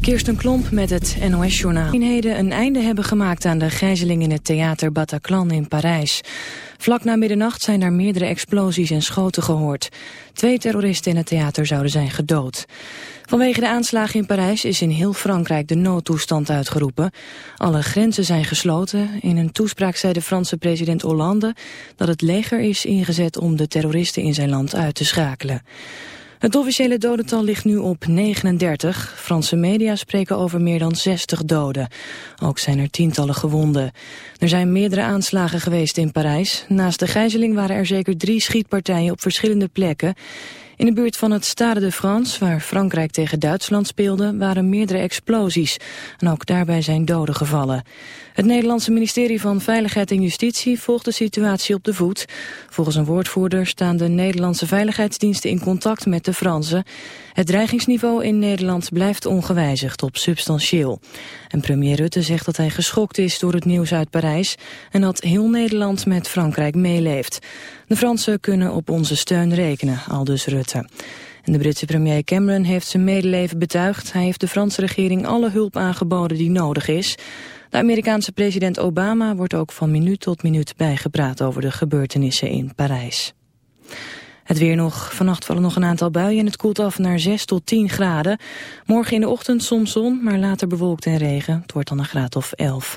Kirsten Klomp met het NOS-journaal. ...eenheden een einde hebben gemaakt aan de gijzeling in het theater Bataclan in Parijs. Vlak na middernacht zijn er meerdere explosies en schoten gehoord. Twee terroristen in het theater zouden zijn gedood. Vanwege de aanslagen in Parijs is in heel Frankrijk de noodtoestand uitgeroepen. Alle grenzen zijn gesloten. In een toespraak zei de Franse president Hollande dat het leger is ingezet om de terroristen in zijn land uit te schakelen. Het officiële dodental ligt nu op 39. Franse media spreken over meer dan 60 doden. Ook zijn er tientallen gewonden. Er zijn meerdere aanslagen geweest in Parijs. Naast de gijzeling waren er zeker drie schietpartijen op verschillende plekken. In de buurt van het Stade de France, waar Frankrijk tegen Duitsland speelde, waren meerdere explosies. En ook daarbij zijn doden gevallen. Het Nederlandse ministerie van Veiligheid en Justitie volgt de situatie op de voet. Volgens een woordvoerder staan de Nederlandse veiligheidsdiensten in contact met de Fransen. Het dreigingsniveau in Nederland blijft ongewijzigd op substantieel. En premier Rutte zegt dat hij geschokt is door het nieuws uit Parijs... en dat heel Nederland met Frankrijk meeleeft. De Fransen kunnen op onze steun rekenen, aldus Rutte. En de Britse premier Cameron heeft zijn medeleven betuigd. Hij heeft de Franse regering alle hulp aangeboden die nodig is. De Amerikaanse president Obama wordt ook van minuut tot minuut bijgepraat over de gebeurtenissen in Parijs. Het weer nog. Vannacht vallen nog een aantal buien en het koelt af naar 6 tot 10 graden. Morgen in de ochtend soms zon, maar later bewolkt en regen. Het wordt dan een graad of 11.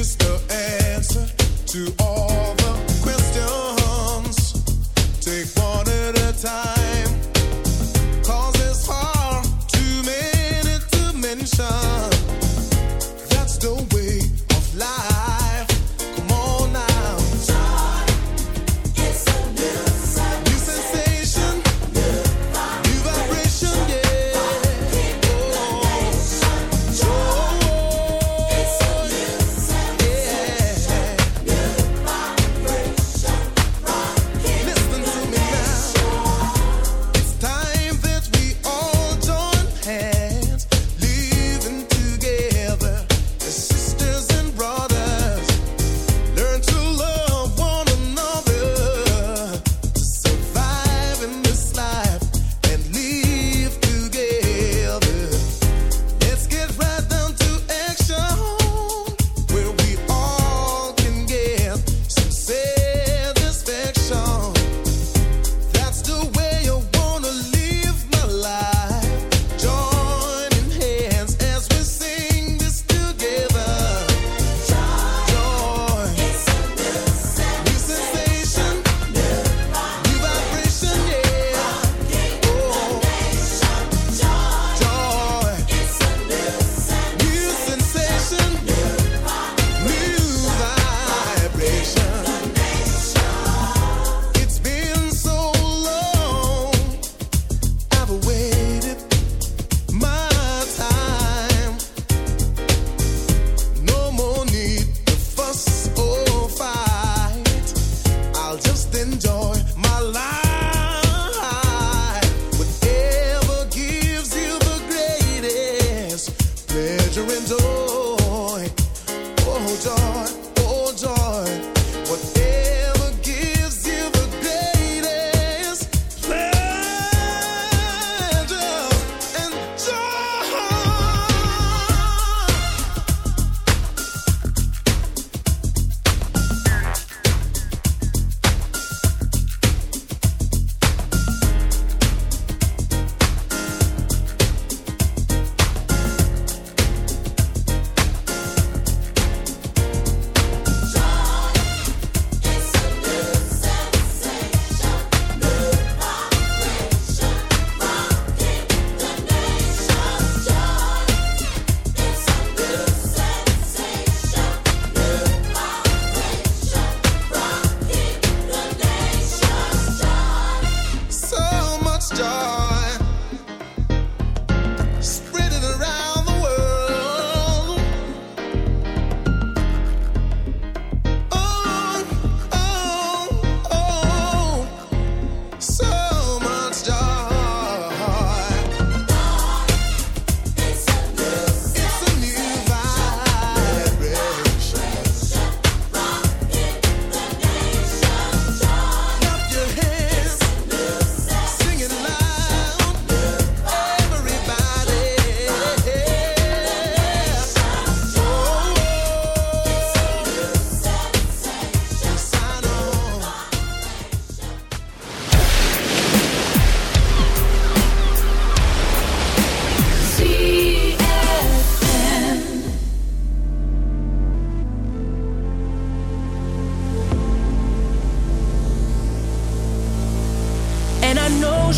is the answer to all.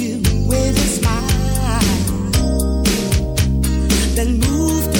You with a smile, then moved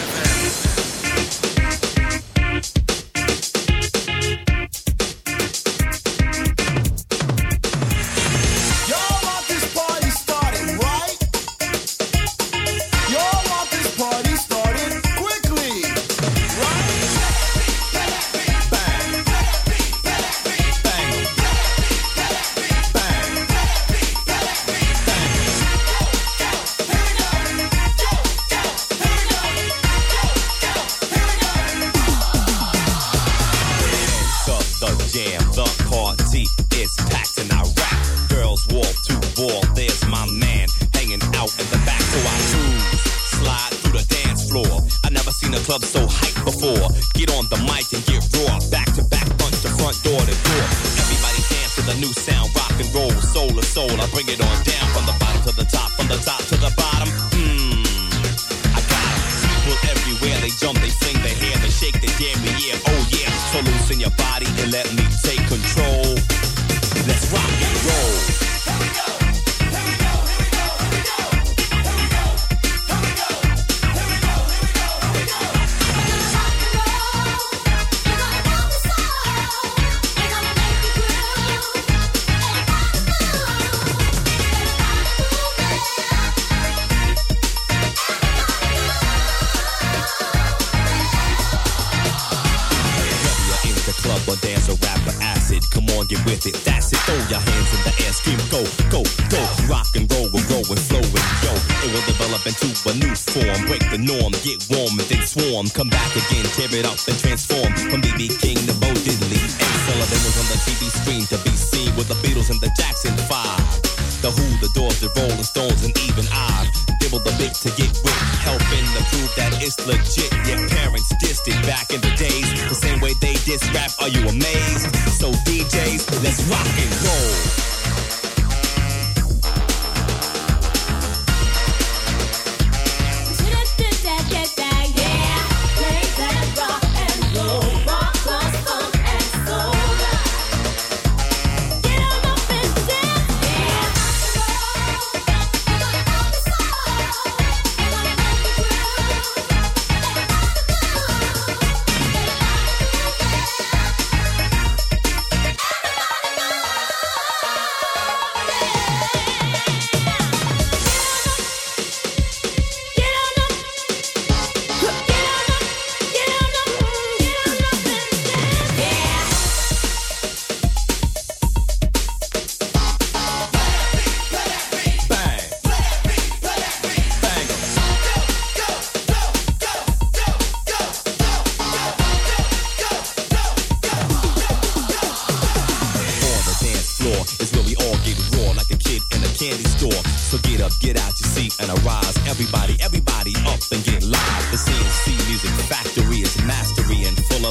Get with it. That's it. Throw your hands in the air, scream, go, go, go. Rock and roll, we're growing, flowing, yo. It will develop into a new form. Break the norm, get warm and then swarm. Come back again, tear it up and transform. From BB King to Bo Diddley. And Sullivan was on the TV screen to be seen with the Beatles and the Jackson 5. The Who, the Doors, the Rolling Stones, and even I dibble the bit to get with, helping to prove that it's legit. Your parents dissed it back in the days, the same way they diss rap. Are you amazed? So DJs, let's rock and roll.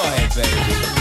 Go ahead, baby.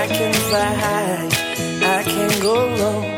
I can fly high, I can go low.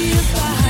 you behind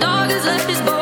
Dog has left his bone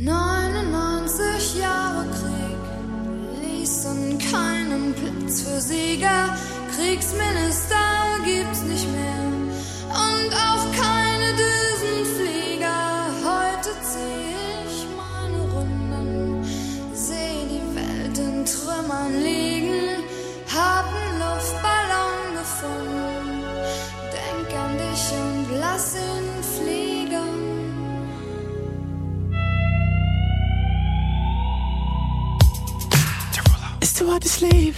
99 Jahre Krieg ließen keinen Platz für Sieger. Kriegsminister gibt's nicht mehr. Und hard to sleep.